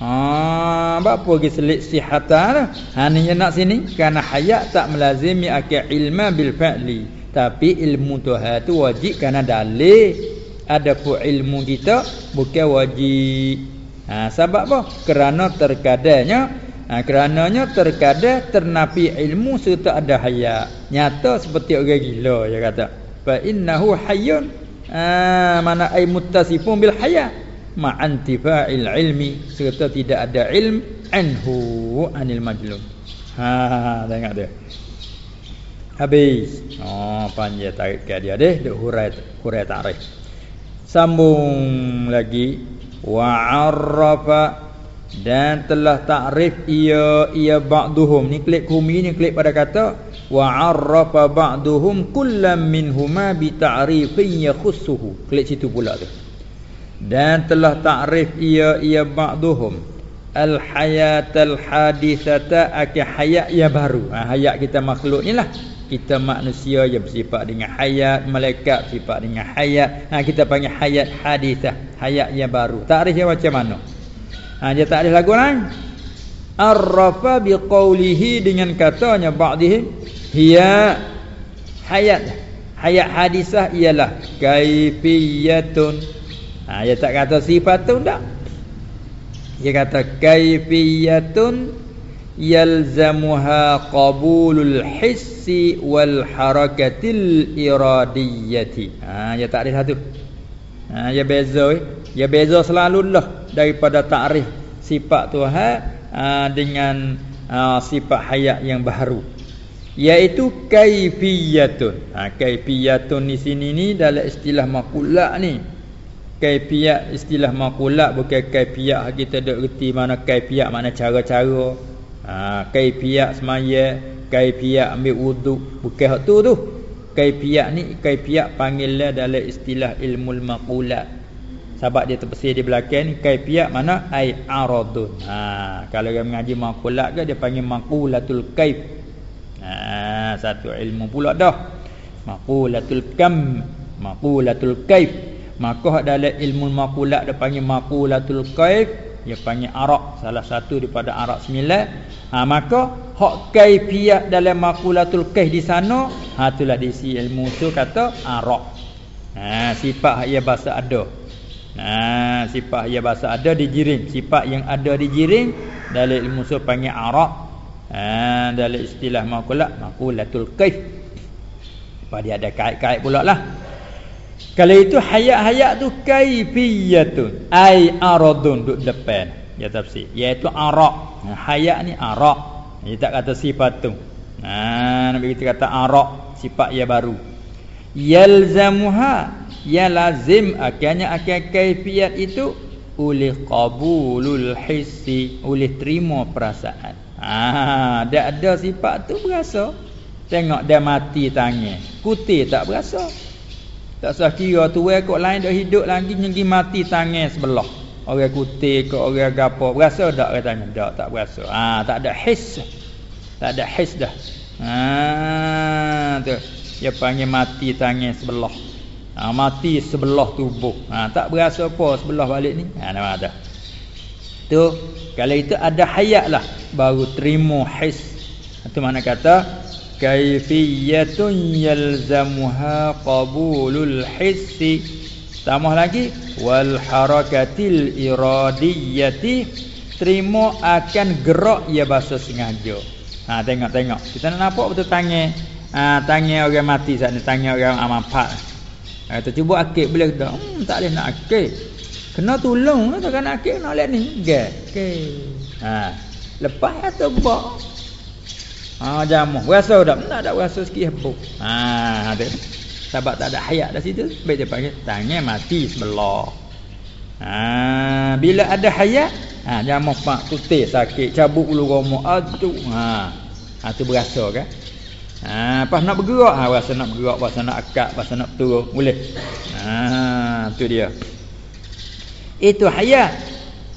Ha, apa pergi selit sihatan lah. Ha ni nak sini kerana hayat tak melazimi akal ilma bil fa'li. Tapi ilmu Tuhan tu wajib kerana dalil. Ada pun ilmu kita bukan wajib. Ha sebab apa? Kerana terkadangnya ha, kerananya terkadang ternapi ilmu serta ada hayat. Nyata seperti orang gila dia kata. Fa innahu hayyun. Ha mana ai muttasifun bil hayat ma'antifa'il ilmi serta tidak ada ilm anhu anil majlum ha tengok dia habis oh panjang tarik ke dia deh duk hurai hurai tarik sambung lagi wa arrafa dan telah takrif ia ia ba'duhum. Ni klik kumi ni klik pada kata wa arrafa ba'duhum kullam minhuma bi ta'rifin yakhussuhu. Klik situ pula tu. Dan telah takrif ia ia ba'duhum. Al hayat al hadithata akih hayat yang baru. Ha, hayat kita makhluk ni lah. Kita manusia yang bersifat dengan hayat malaikat sifat dengan hayat. Ha, kita panggil hayat hadithah hayat yang baru takrif dia macam mana ha, dia tak ada lagu lain arrafa biqaulihi dengan katanya ba'dihi hiya hayat hayat hadisah ialah kaifiyatun Ha, dia tak kata sifatun tak. Dia kata kaifiyatun yalzamuha qabulul hissi wal harakatil iradiyati. Ha, dia tak ada satu. Ha, dia beza. Dia beza selalu lah daripada takrif sifat Tuhan ha, dengan ha, sifat hayat yang baru. Iaitu kaifiyatun. Ha, kaifiyatun di sini ni dalam istilah makulah ni kaifiat istilah maqulat bukan kaifiat kita dak reti mana kaifiat mana cara-cara ha kaifiat semaya kaifiat ambil wuduk bukan hak tu tu Kaifiat ni kaifiat panggil dalam istilah ilmu maqulat. Sebab dia terpesir di belakang ni kaifiat mana ai aradun. Ha kalau dia mengaji maqulat ke dia panggil maqulatul kaif. Ha satu ilmu pula dah. Maqulatul kam, maqulatul kaif. Maka dalam ilmu maqulat dia panggil maqulatul kaif dia panggil arak salah satu daripada arak sembilan ha, maka hak kaifiat dalam makulatul kaih di sana ha itulah diisi ilmu tu kata arak ha sifat ia bahasa ada. Ha sifat ia bahasa ada dijiring sifat yang ada dijiring dalam ilmu tu panggil arak ha dalam istilah makulat makulatul kaih. Pada ada kait-kait pula lah. Kalau itu hayat-hayat tu kaifiyatun ai aradun duk depan. Ya tafsir. Iaitu arak hayat ni arak dia tak kata sifat tu. Ha nabi kita kata arak sifat yang baru. Yalzamuha ya lazim akhirnya akan kaifiyat itu oleh qabulul hissi oleh terima perasaan. Ha dia ada sifat tu berasa. Tengok dia mati tangan kutih tak berasa. Tak sah kira tu kok lain dak hidup lagi nyenggi mati tangan sebelah. Orang kutih ke orang gapo berasa tak katanya? Tak tak berasa. Ha tak ada his. Tak ada his dah. Ha tu. Dia panggil mati tangan sebelah. Ha mati sebelah tubuh. Ha tak berasa apa sebelah balik ni. Ha nama ada. Tu kalau itu ada hayat lah baru terima his. Itu mana kata kaifiyatun yalzamuha qabulul hissi tambah lagi wal harakatil iradiyati terima akan gerak ya bahasa sengaja ha tengok tengok kita nak nampak betul tangan ha tangan orang mati saat ni tangan orang amapat ha kita cuba akik boleh dah hmm, tak boleh nak akik kena tolong lah tak nak akik nak lihat ni ge okay. ha lepas atau buat Ha jamuh. Berasa tak? Tak ada berasa sikit habuk. Ha ada. Sebab tak ada hayat dah situ, baik dia panggil tangan mati sebelah. Ha bila ada hayat, ha jamuh pak putih sakit, cabut ulu romo. Aduh. Ha. Ha tu berasa kan? Ha pas nak bergerak, ha rasa nak bergerak, rasa nak akak, rasa nak turun, boleh. Ha tu dia. Itu hayat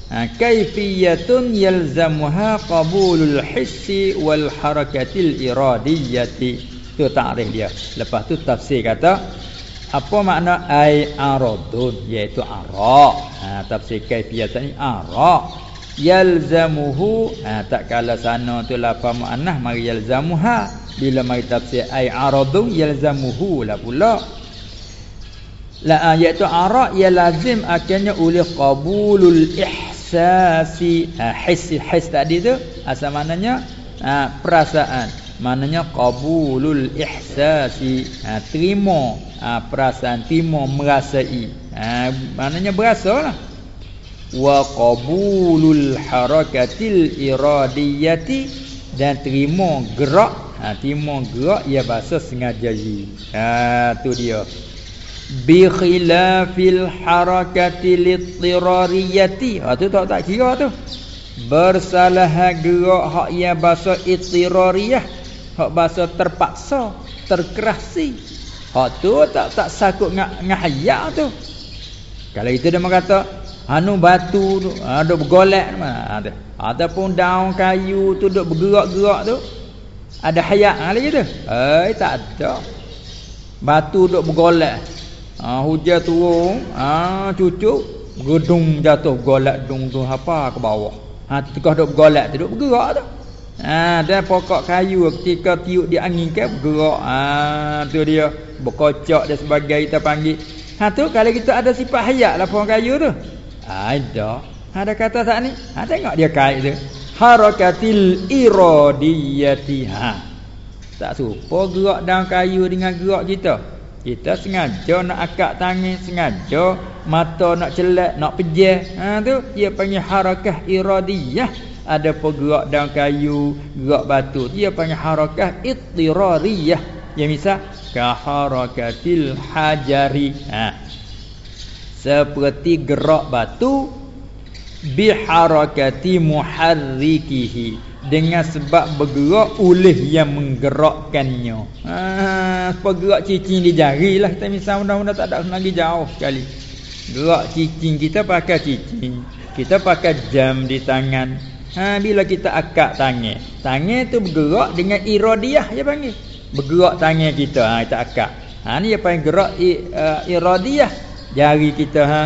ha, kaifiyatun yalzamuha qabulul hissi wal harakatil iradiyati tu ta'rif dia. Lepas tu tafsir kata apa makna ai aradun? Iaitu ara ha, tafsir kaifiyatan ni ara yalzamuhu. Ha, tak kala sana tu lafaz muannah mari yalzamuha. Bila mari tafsir ai aradun yalzamuhu lah pula. La iaitu ara ya lazim akhirnya oleh qabulul ihsasi. Ha, his his tadi tu asal maknanya ha, perasaan maknanya qabulul ihsasi. Ha, terima. Ha, perasaan terima merasai. Ha, maknanya berasalah. Wa qabulul harakatil iradiyati. Dan terima gerak. Ha, terima gerak ya bahasa sengaja ha tu dia. Bi khilafil harakati litirariyati ha tu tak tak kira tu. Bersalah gerak hak yang bahasa itirariyah hak bahasa terpaksa terkerasi. Hak tu tak tak sakut ngah ngahaya tu. Kalau itu dia mengata anu batu tu ada bergolek mana? Ada ataupun daun kayu tu duk bergerak-gerak tu. Ada hayat lagi tu. Eh tak ada. Batu duk bergolek. Ha, hujan turun ha, cucuk gedung jatuh golak dung tu apa ke bawah. Ha tekah duk golak tu duk bergerak tu ha dan pokok kayu ketika tiup di angin ke bergerak. Ha tu dia. Berkocak dan sebagai kita panggil. Ha tu kalau kita ada sifat hayat lah pokok kayu tu. Ada. Ada kata tak ni? Ha tengok dia kait tu harakatil iradiyati ha. Tak serupa gerak dalam kayu dengan gerak kita. Kita sengaja nak akak tangan sengaja mata nak celak nak pejah ha tu dia panggil harakah iradiyah ada pergerak dalam kayu gerak batu dia panggil harakah ittirariyah yang misal ka harakatil hajari ha seperti gerak batu bi harakati muharrikihi dengan sebab bergerak oleh yang menggerakkannya. Ha, bergerak cicing di jari lah kita misal mudah-mudahan tak ada lagi jauh sekali. Gerak cicing kita pakai cicing. Kita pakai jam di tangan. Ha, bila kita akak tangan. Tangan tu bergerak dengan iradiah dia panggil. Bergerak tangan kita. Ha, kita akak. Ha, ni dia panggil gerak uh, iradiah. Jari kita ha,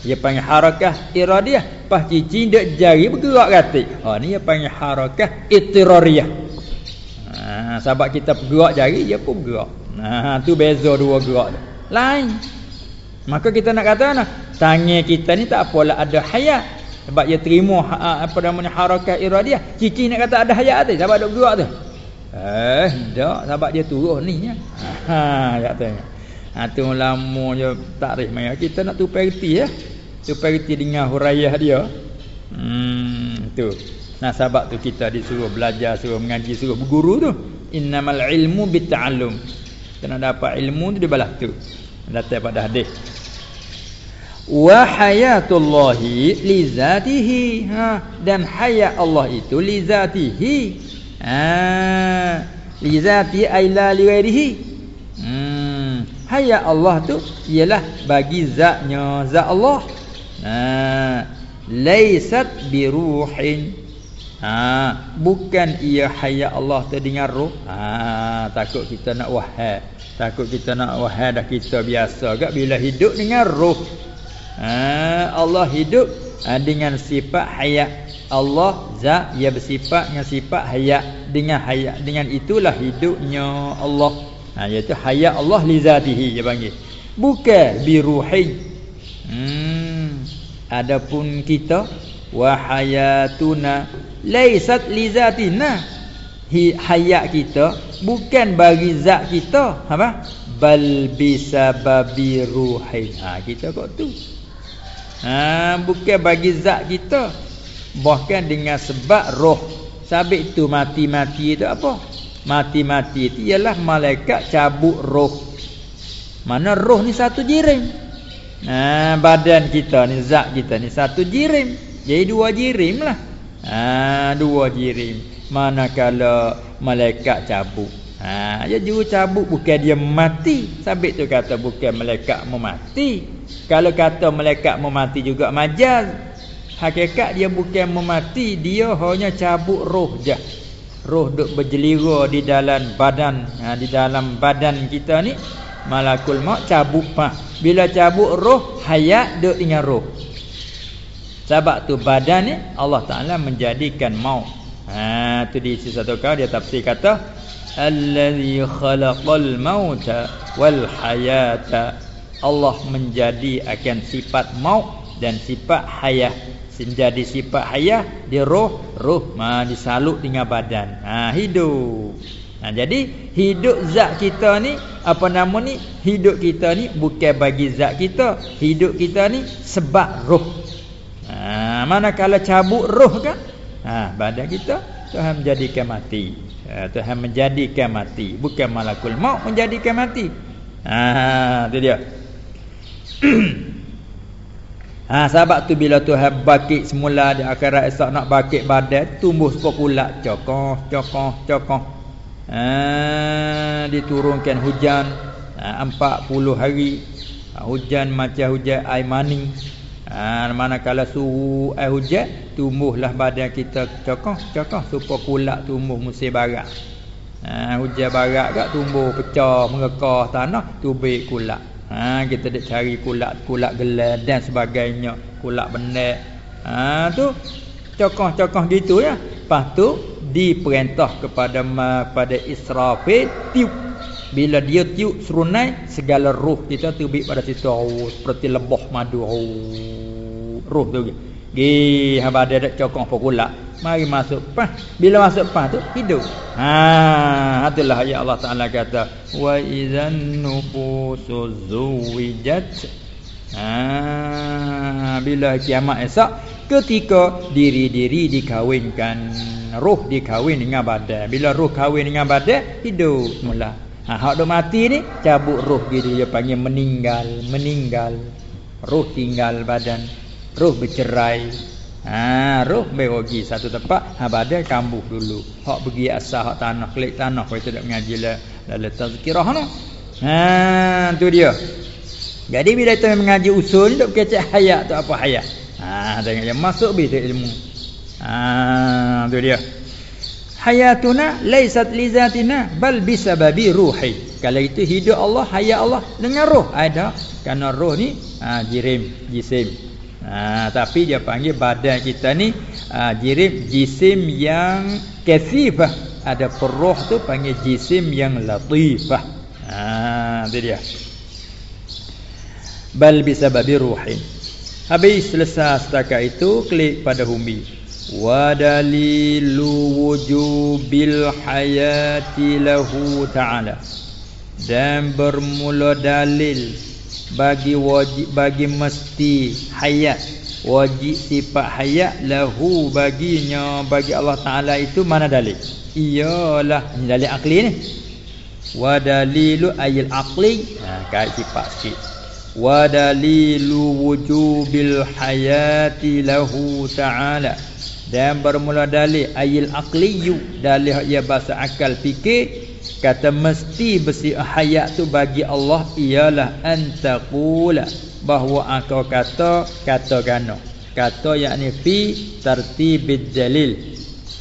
dia panggil harakah iradiyah. Pas cicing dek jari bergerak katik. Ha ni dia panggil harakah itirariyah. Ha sebab kita bergerak jari dia pun bergerak. Ha tu beza dua gerak. Lain. Maka kita nak kata nah, tangan kita ni tak apalah ada hayat. Sebab dia terima ha, apa namanya harakah iradiyah. Cicing nak kata ada hayat tu sebab duk bergerak tu. Eh, tak sebab dia turun ni ya. Ha, kata. Ha tu lama je takrif mai. Kita nak tupai reti ya. Tupai reti dengan hurayah dia. Hmm tu. Nah sebab tu kita disuruh belajar, suruh mengaji, suruh berguru tu. Innamal ilmu bitta'allum. Kena dapat ilmu tu di balas tu. Datang pada hadis. Wa hayatullahi li zatihi. Ha dan hayat Allah itu li zatihi. Ha li zati ay la li ghairihi. Hmm hayat Allah tu ialah bagi zatnya zat Allah ha laisat biruhin ha bukan ia hayat Allah tu dengan roh ha takut kita nak wahai takut kita nak wahai dah kita biasa gak bila hidup dengan roh ha Allah hidup ha, dengan sifat hayat Allah zat ia bersifat dengan sifat hayat dengan hayat dengan itulah hidupnya Allah Ha iaitu hayat Allah li zatihi dia panggil. Bukan bi ruhi. Hmm. Adapun kita wa hayatuna laisat li zatina. Hayat kita bukan bagi zat kita, apa? Bal bisababi ruhi. Ha kita kok tu. Ha bukan bagi zat kita. Bahkan dengan sebab roh. Sabit tu mati-mati itu apa? Mati-mati itu ialah malaikat cabut roh. Mana roh ni satu jirim. Ha, badan kita ni zat kita ni satu jirim. Jadi dua jirim lah. Ha, dua jirim. Manakala malaikat cabut. Ha, dia juga cabut bukan dia mati. Sabit tu kata bukan malaikat memati. Kalau kata malaikat memati juga majaz. Hakikat dia bukan memati, dia hanya cabut roh je roh duk berjelira di dalam badan ha, di dalam badan kita ni malakul maut cabut pa bila cabut roh hayat duk dengan roh sebab tu badan ni Allah Taala menjadikan maut ha tu di satu kau dia tafsir kata allazi khalaqal mauta wal hayata Allah menjadi akan sifat maut dan sifat hayat menjadi sifat hayah dia roh roh ma disalut dengan badan. Ha hidup. Ha jadi hidup zat kita ni apa nama ni? Hidup kita ni bukan bagi zat kita hidup kita ni sebab roh. Ha manakala cabut roh kan? Ha badan kita Tuhan menjadikan mati ha, Tuhan menjadikan mati bukan malakul maut menjadikan mati ha tu dia <clears throat> Ha sebab tu bila Tuhan bakit semula di akhirat esok nak bakit badan tumbuh sepokulat cokoh cokoh cokoh. Ha diturunkan hujan ha, 40 hari. Ha, hujan macam hujan air mani. Ha manakala suhu air hujan tumbuhlah badan kita cokoh cokoh supaya kulat tumbuh musim barat. Ha hujan barat gak tumbuh pecah mengekah tanah tubik kulat. Ha kita dak cari kulat-kulat gelar dan sebagainya, kulat benek. Ha tu cokoh-cokoh gitu ya. Lepas tu diperintah kepada pada Israfil tiup. Bila dia tiup serunai segala roh kita tubik pada situ oh, seperti lebah madu. Oh, roh tu. Gi haba ada cokong pokula. Mari masuk pah. Bila masuk pah tu hidup. Ha, itulah ayat Allah Taala kata wa idzan nufusu zuwijat. Ha, bila kiamat esok ketika diri-diri dikawinkan, roh dikawin dengan badan. Bila roh kawin dengan badan hidup mula. Ha, hak dah mati ni cabut roh gitu dia panggil meninggal, meninggal. Roh tinggal badan roh bercerai Ha roh berogi satu tempat ha badan kambuh dulu. Hak pergi asal hak tanah klik tanah kau tidak mengaji lah dalam tazkirah no. Ha tu dia. Jadi bila kita mengaji usul dok kecek hayat tu apa hayat. Ha tengok dia masuk bi ilmu. Ha tu dia. Hayatuna laisat li zatina bal bisababi ruhi. Kalau itu hidup Allah, hayat Allah dengan roh. Ada kerana roh ni ha, jirim, jisim. Ha, tapi dia panggil badan kita ni ha, jirim jisim yang kasifah. Ada peruh tu panggil jisim yang latifah. Ha, itu dia. Bal bisababi ruhin. Habis selesai setakat itu klik pada humi. Dalilu wujubil hayati lahu ta'ala. Dan bermula dalil bagi wajib bagi mesti hayat. Wajib sifat hayat lahu baginya bagi Allah taala itu mana dalil? Iyalah ini dalil akli ni. Wa dalilu ayil akli ha kait sifat sikit. Wa dalilu wujubil hayati lahu taala dan bermula dalil ayil akli dalil ia bahasa akal fikir kata mesti besi hayat tu bagi Allah ialah antaqula bahawa engkau kata kata gano. Kata yakni fi tartibid dalil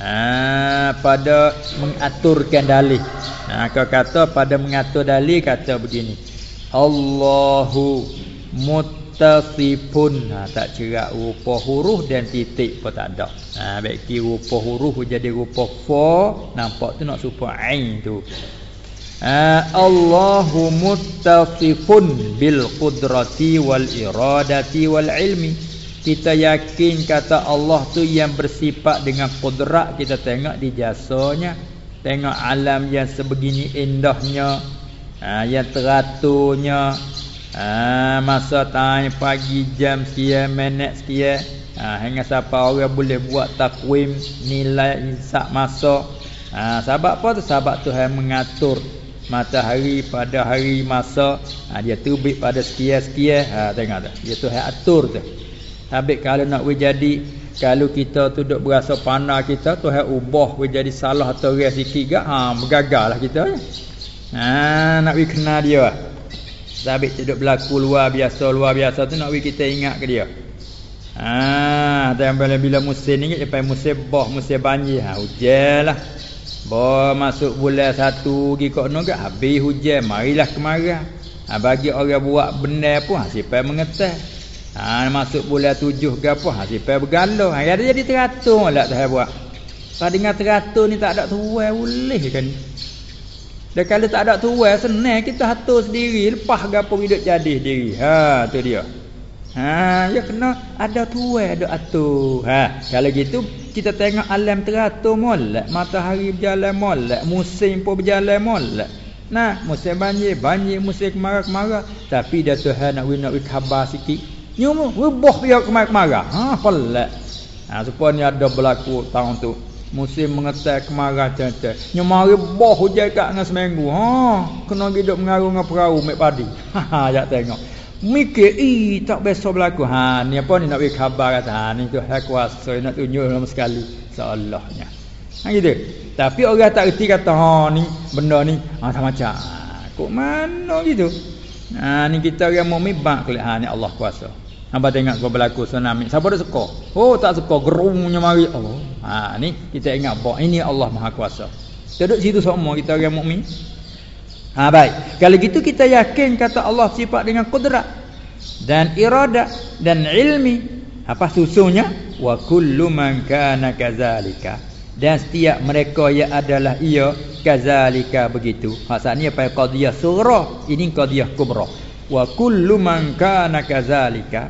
ha, pada mengaturkan dalil ha, kau kata pada mengatur dalil kata begini. Allahu mut mutasifun ha, tak cerak rupa huruf dan titik pun tak ada. Ha baik ki rupa huruf jadi rupa fa nampak tu nak supaya ain tu. Ha, Allahu mutasifun bil qudrati wal iradati wal ilmi. Kita yakin kata Allah tu yang bersifat dengan kudrat. Kita tengok di jasanya tengok alam yang sebegini indahnya ha, yang teraturnya Ha, masa tanya pagi jam sekian minit sekian. Ha, Hingga siapa orang boleh buat takwim Nilai insyak masa. Ha, Sebab apa tu? Sebab Tuhan mengatur Matahari pada hari masa. Ha, Dia tubik pada sekian-sekian. Ha, Tengok tu. Dia Tuhan atur tu. Habis kalau nak jadi Kalau kita tu duk berasa panah kita Tuhan ubah jadi salah atau res sikit gak? Ha, Bergagal lah kita. Ha, Nak kenal dia Sabit duduk berlaku luar biasa luar biasa tu nak kita ingat ke dia. Ha, dan bila musim ni sampai musim bah musim banjir ha hujanlah. Bah masuk bulan satu pergi kok no gak habis hujan marilah kemarau. Ha bagi orang buat benda pun ha sipai mengetah. Ha masuk bulan tujuh ke apa ha sipai bergalau. Ha jadi jadi teratur lah saya buat. Pada dengar teratur ni tak ada tuai boleh kan. Dan kalau tak ada tuan senang kita atur sendiri lepas gapo hidup jadi sendiri. Ha tu dia. Ha ya kena ada tuan ada atur. Ha kalau gitu kita tengok alam teratur molek, matahari berjalan molek, musim pun berjalan molek. Nah, musim banjir, banjir musim kemarau-kemarau, tapi dah Tuhan nak nak khabar sikit. Nyumu, weboh dia kemarau-kemarau. Ha, pelak. Ha, supaya ni ada berlaku tahun tu musim mengetai kemarau cecek nyemari boh hujan kat dengan seminggu. Ha kena hidup mengaruh dengan perahu mek padi. <laughs> Ha jak tengok. Mikir i tak besok berlaku. Ha ni apa ni nak bagi khabar kata. Ha ni tu hak kuasa nak tunjuk lama sekali. Seolahnya ha gitu. Tapi orang tak reti kata ha ni benda ni ha macam ha, kok mana gitu? Ha ni kita orang mukmin bak ha ni Allah kuasa Hamba tengok kau berlaku tsunami. Siapa dah suka? Oh tak suka gerungnya mari. Oh. Ha ni kita ingat bahawa ini Allah Maha Kuasa. Duduk situ semua kita orang mukmin. Ha baik. Kalau gitu kita yakin kata Allah sifat dengan kudrat dan irada dan ilmi. Apa susunya? Wa kullu man kana kadzalika. Dan setiap mereka yang adalah ia kadzalika begitu. Maksudnya apa qadiyah surah, ini qadiyah kubra wa kullu man kana kadzalika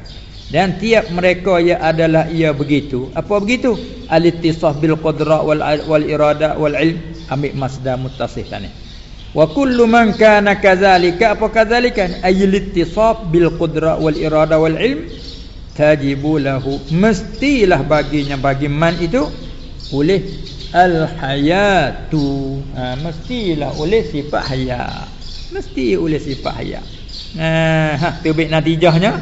dan tiap mereka yang adalah ia begitu. Apa begitu? Al-ittisaf bil qudra wal wal irada wal ilm. Ambil masdar muttasih tadi. Wa kullu man kana kadzalika apa kadzalika ay al-ittisaf bil qudra wal irada wal ilm. Tajibu lahu. Mestilah baginya bagi man itu oleh al hayatu ha, mestilah oleh sifat hayat. Mesti oleh sifat hayat Eh, ha, tu baik natijahnya.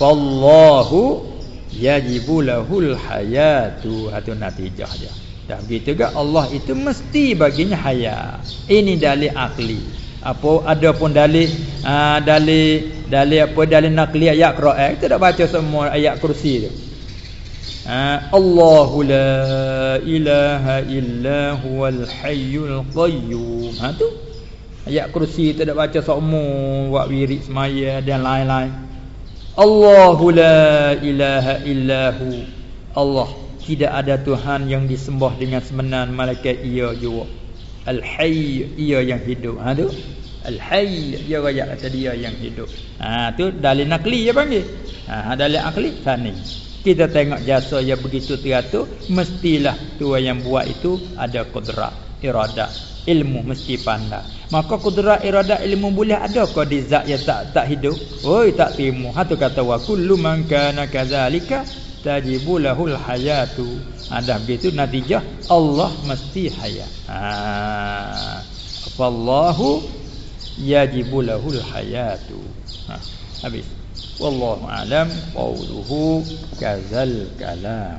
Wallahu yajibu lahul hayatu. Hatu natijah dia dah begitu ke Allah itu mesti baginya hayat. Ini dalil akli. Apa ada pun dalil uh, dalil dalil apa dalil nakli ayat Quran kita dah baca semua ayat kursi tu. Uh, Allahu la ilaha illa huwal hayyul qayyum. Ha tu ayat kursi kita dah baca semua buat wirid semaya dan lain-lain Allahu la ilaha illahu Allah tidak ada Tuhan yang disembah dengan sebenar malaikat ia juga Al-Hayy ia yang hidup. Ha tu. Al-Hayy dia royak kata dia yang hidup. Ha tu dalil nakli dia panggil. Ha dalil akli tani. Kita tengok jasa yang begitu teratur mestilah tua yang buat itu ada kudrat, iradah, ilmu mesti pandai. Maka kudrat, iradah, ilmu boleh ada kau di zat yang tak tak hidup? Oi tak timu. Ha tu kata wa kullu man kana kadzalika tajibu lahul hayatu. Ada ha, begitu natijah Allah mesti hayat. Ha. Wallahu yajibu lahul hayatu. Ha. Habis. Wallahu alam qawluhu kazal kalam.